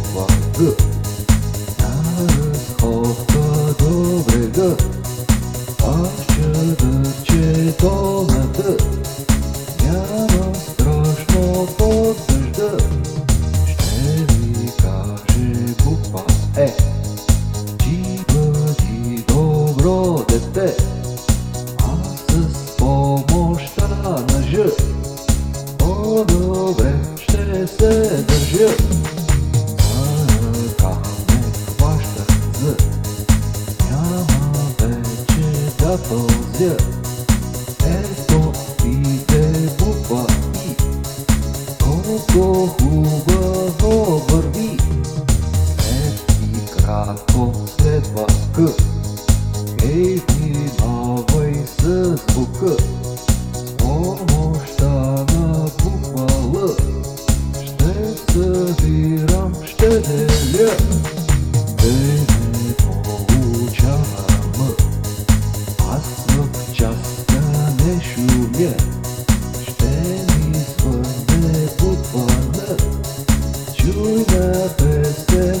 буква Г. Е Разходка до брега, пашата четоната. Няма страшно под дъжда, ще ви каже буква Е. Ти бъди добро дете, аз с помощта на Ж. По-добре ще се държа. Иде буква И. След и. Ей, внимавай с звука. С на буква. Ще събирам, ще деля. Yeah. Tenis, vorbă, fotbală Și uita peste-n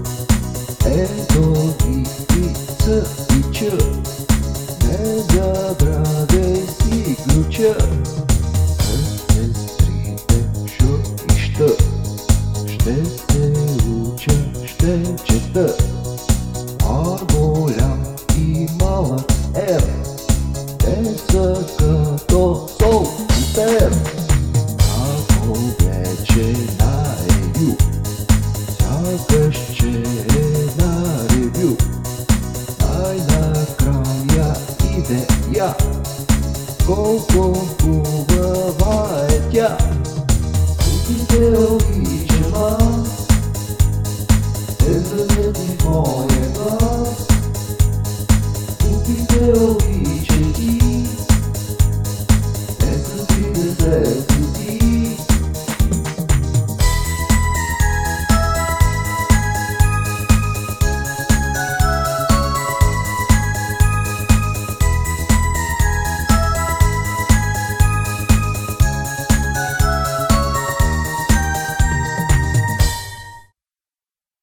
Щ, ще се уча, ще чета. А голям и малък Р, те са като сол и. Ако вече на Ю, сякаш че на ревю. Най-накрая иде я, коку бывает я Тебе увидела Это не твой глаз Тебе увидела